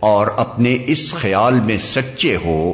اور اپنے اس خیال میں سچے ہو